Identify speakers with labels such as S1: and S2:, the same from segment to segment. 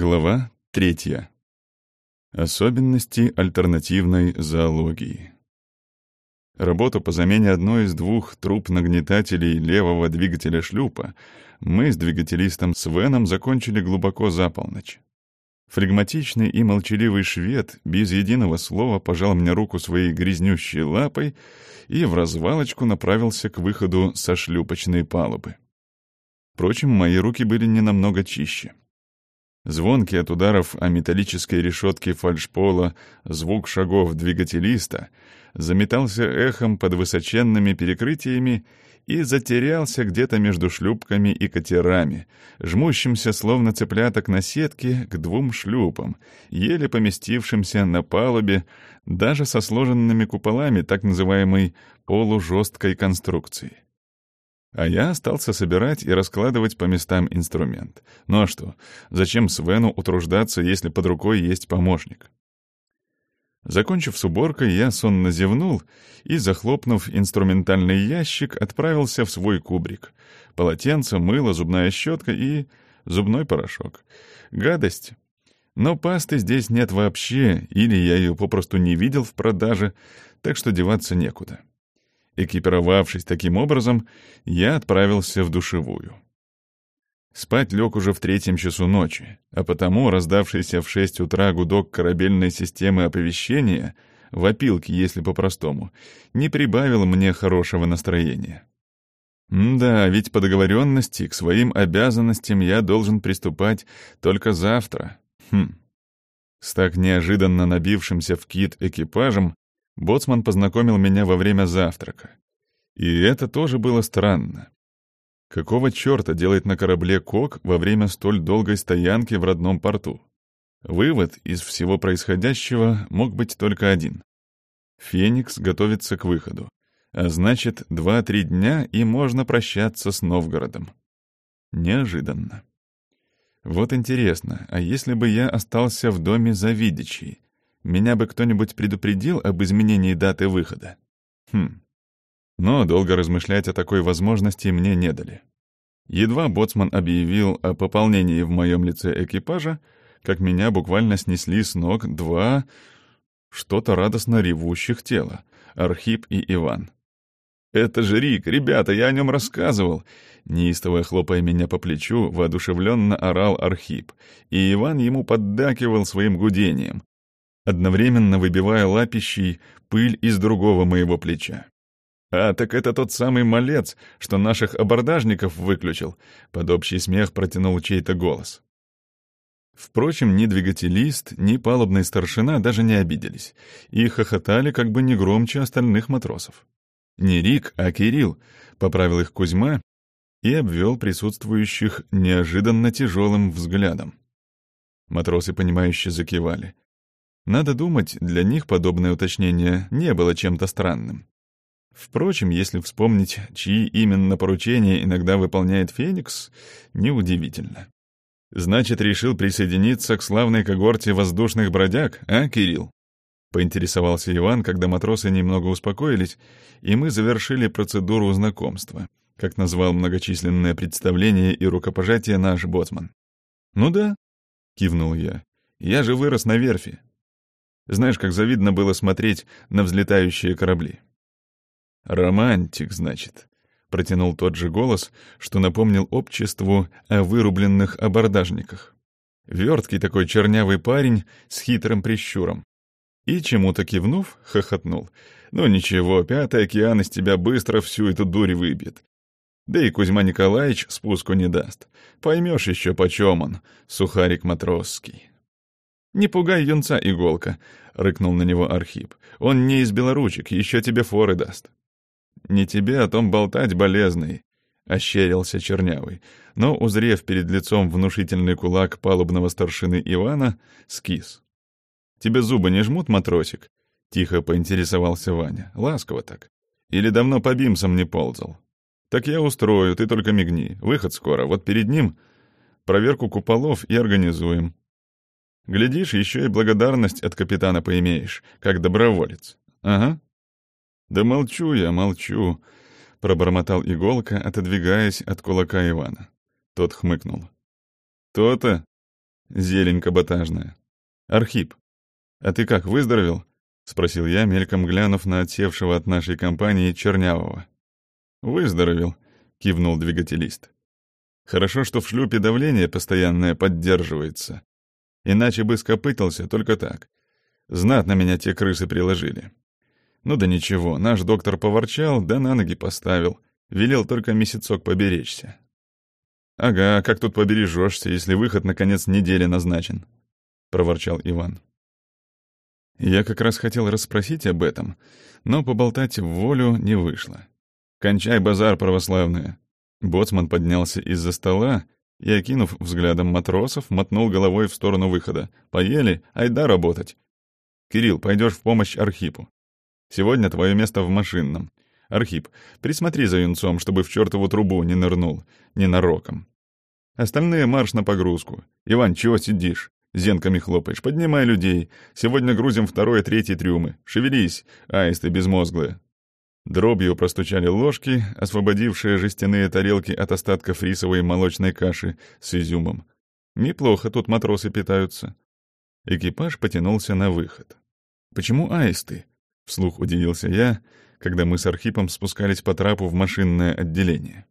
S1: Глава третья. Особенности альтернативной зоологии. Работу по замене одной из двух труб нагнетателей левого двигателя шлюпа мы с двигателистом Свеном закончили глубоко за полночь. Флегматичный и молчаливый швед без единого слова пожал мне руку своей грязнющей лапой и в развалочку направился к выходу со шлюпочной палубы. Впрочем, мои руки были не намного чище. Звонкий от ударов о металлической решетке фальшпола звук шагов двигателиста заметался эхом под высоченными перекрытиями и затерялся где-то между шлюпками и катерами, жмущимся словно цыпляток на сетке к двум шлюпам, еле поместившимся на палубе, даже со сложенными куполами так называемой полужесткой конструкции. А я остался собирать и раскладывать по местам инструмент. Ну а что, зачем Свену утруждаться, если под рукой есть помощник? Закончив с уборкой, я сонно зевнул и, захлопнув инструментальный ящик, отправился в свой кубрик. Полотенце, мыло, зубная щетка и зубной порошок. Гадость. Но пасты здесь нет вообще, или я ее попросту не видел в продаже, так что деваться некуда. Экипировавшись таким образом, я отправился в душевую. Спать лег уже в третьем часу ночи, а потому раздавшийся в шесть утра гудок корабельной системы оповещения, вопилки, если по-простому, не прибавил мне хорошего настроения. да, ведь по договоренности к своим обязанностям я должен приступать только завтра. Хм. С так неожиданно набившимся в кит экипажем Боцман познакомил меня во время завтрака. И это тоже было странно. Какого черта делает на корабле Кок во время столь долгой стоянки в родном порту? Вывод из всего происходящего мог быть только один. Феникс готовится к выходу. А значит, два-три дня, и можно прощаться с Новгородом. Неожиданно. Вот интересно, а если бы я остался в доме Завидичей, меня бы кто-нибудь предупредил об изменении даты выхода? Хм. Но долго размышлять о такой возможности мне не дали. Едва боцман объявил о пополнении в моем лице экипажа, как меня буквально снесли с ног два что-то радостно ревущих тела — Архип и Иван. «Это же Рик, ребята, я о нем рассказывал!» Неистово хлопая меня по плечу, воодушевленно орал Архип, и Иван ему поддакивал своим гудением, одновременно выбивая лапищей пыль из другого моего плеча. «А, так это тот самый малец, что наших абордажников выключил», — под общий смех протянул чей-то голос. Впрочем, ни двигателист, ни палубный старшина даже не обиделись и хохотали как бы не громче остальных матросов. Не Рик, а Кирилл, — поправил их Кузьма и обвел присутствующих неожиданно тяжелым взглядом. Матросы, понимающе закивали. Надо думать, для них подобное уточнение не было чем-то странным. Впрочем, если вспомнить, чьи именно поручения иногда выполняет Феникс, неудивительно. «Значит, решил присоединиться к славной когорте воздушных бродяг, а, Кирилл?» — поинтересовался Иван, когда матросы немного успокоились, и мы завершили процедуру знакомства, как назвал многочисленное представление и рукопожатие наш боцман. «Ну да», — кивнул я, — «я же вырос на верфи, знаешь, как завидно было смотреть на взлетающие корабли. «Романтик, значит», — протянул тот же голос, что напомнил обществу о вырубленных абордажниках. Верткий такой чернявый парень с хитрым прищуром. И, чему-то кивнув, хохотнул. «Ну ничего, Пятый океан из тебя быстро всю эту дурь выбьет. Да и Кузьма Николаевич спуску не даст. Поймешь еще, почем он, сухарик матросский». «Не пугай юнца, иголка», — рыкнул на него Архип. «Он не из белоручек, еще тебе форы даст». «Не тебе о том болтать, болезный», — ощерился Чернявый, но, узрев перед лицом внушительный кулак палубного старшины Ивана, скис. «Тебе зубы не жмут, матросик?» — тихо поинтересовался Ваня. «Ласково так. Или давно по бимсам не ползал?» «Так я устрою, ты только мигни. Выход скоро. Вот перед ним проверку куполов и организуем. Глядишь, еще и благодарность от капитана поимеешь, как доброволец. Ага. Да молчу я, молчу, пробормотал иголка, отодвигаясь от кулака Ивана. Тот хмыкнул. То-то. Зелень каботажная. Архип, а ты как, выздоровел? Спросил я, мельком глянув на отсевшего от нашей компании Чернявого. Выздоровел, кивнул двигателист. Хорошо, что в шлюпе давление постоянное поддерживается. Иначе бы скопытался только так. Знатно меня те крысы приложили. Ну да ничего, наш доктор поворчал, да на ноги поставил. Велел только месяцок поберечься. «Ага, как тут побережешься, если выход на конец недели назначен?» — проворчал Иван. Я как раз хотел расспросить об этом, но поболтать в волю не вышло. «Кончай базар, православные!» Боцман поднялся из-за стола и, окинув взглядом матросов, мотнул головой в сторону выхода. «Поели? Айда работать!» «Кирилл, пойдешь в помощь Архипу. Сегодня твое место в машинном. Архип, присмотри за юнцом, чтобы в чертову трубу не нырнул, ненароком. Остальные марш на погрузку. Иван, чего сидишь? Зенками хлопаешь. Поднимай людей. Сегодня грузим второй и третий трюмы. Шевелись, аисты безмозглые. Дробью простучали ложки, освободившие жестяные тарелки от остатков рисовой молочной каши с изюмом. Неплохо тут матросы питаются. Экипаж потянулся на выход. «Почему аисты?» — вслух удивился я, когда мы с Архипом спускались по трапу в машинное отделение.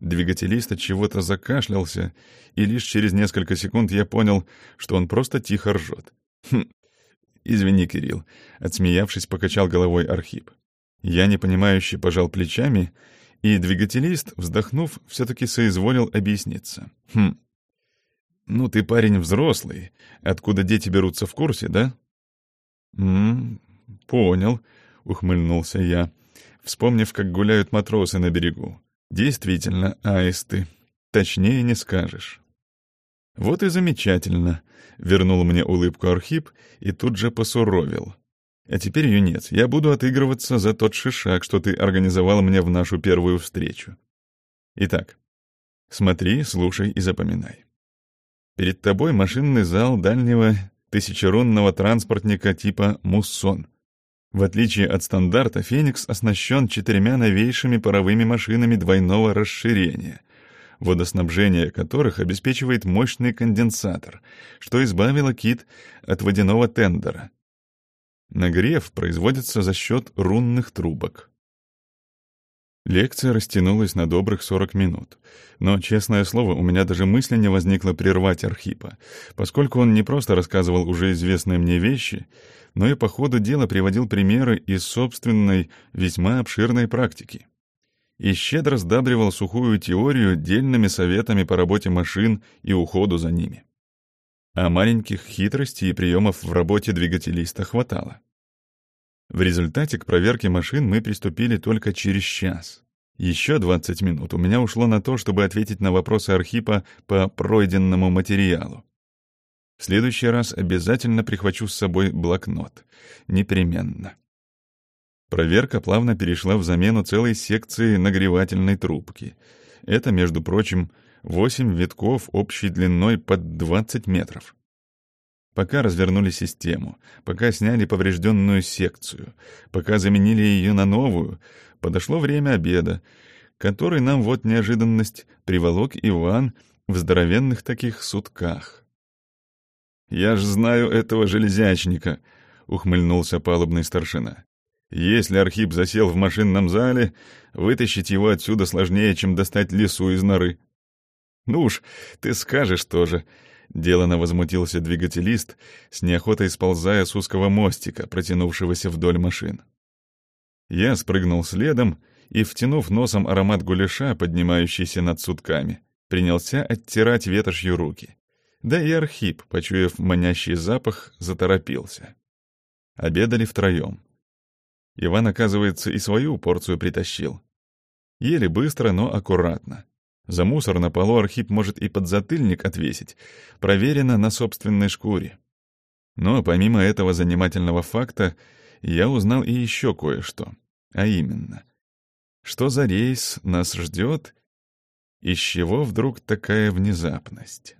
S1: Двигателист от чего-то закашлялся, и лишь через несколько секунд я понял, что он просто тихо ржет. «Хм, извини, Кирилл», — отсмеявшись, покачал головой Архип. Я непонимающе пожал плечами, и двигателист, вздохнув, все-таки соизволил объясниться. «Хм, ну ты парень взрослый, откуда дети берутся в курсе, да?» «М понял», — ухмыльнулся я, вспомнив, как гуляют матросы на берегу. Действительно, аисты. Точнее не скажешь. Вот и замечательно. Вернул мне улыбку Архип и тут же посуровил. А теперь, юнец, я буду отыгрываться за тот шишак, что ты организовал мне в нашу первую встречу. Итак, смотри, слушай и запоминай. Перед тобой машинный зал дальнего тысячерунного транспортника типа «Муссон». В отличие от стандарта, «Феникс» оснащен четырьмя новейшими паровыми машинами двойного расширения, водоснабжение которых обеспечивает мощный конденсатор, что избавило кит от водяного тендера. Нагрев производится за счет рунных трубок. Лекция растянулась на добрых 40 минут. Но, честное слово, у меня даже мысли не возникло прервать Архипа, поскольку он не просто рассказывал уже известные мне вещи, но и по ходу дела приводил примеры из собственной, весьма обширной практики. И щедро сдабривал сухую теорию дельными советами по работе машин и уходу за ними. А маленьких хитростей и приемов в работе двигателиста хватало. В результате к проверке машин мы приступили только через час. Еще 20 минут у меня ушло на то, чтобы ответить на вопросы Архипа по пройденному материалу. В следующий раз обязательно прихвачу с собой блокнот. Непременно. Проверка плавно перешла в замену целой секции нагревательной трубки. Это, между прочим, 8 витков общей длиной под 20 метров. Пока развернули систему, пока сняли поврежденную секцию, пока заменили ее на новую, подошло время обеда, который нам вот неожиданность приволок Иван в здоровенных таких сутках. «Я ж знаю этого железячника», — ухмыльнулся палубный старшина. «Если Архип засел в машинном зале, вытащить его отсюда сложнее, чем достать лесу из норы». «Ну уж, ты скажешь тоже», Делано возмутился двигателист, с неохотой сползая с узкого мостика, протянувшегося вдоль машин. Я спрыгнул следом и, втянув носом аромат гуляша, поднимающийся над сутками, принялся оттирать ветошью руки. Да и Архип, почуяв манящий запах, заторопился. Обедали втроем. Иван, оказывается, и свою порцию притащил. Ели быстро, но аккуратно. За мусор на полу Архип может и подзатыльник отвесить. Проверено на собственной шкуре. Но помимо этого занимательного факта, я узнал и еще кое-что. А именно, что за рейс нас ждет, из чего вдруг такая внезапность?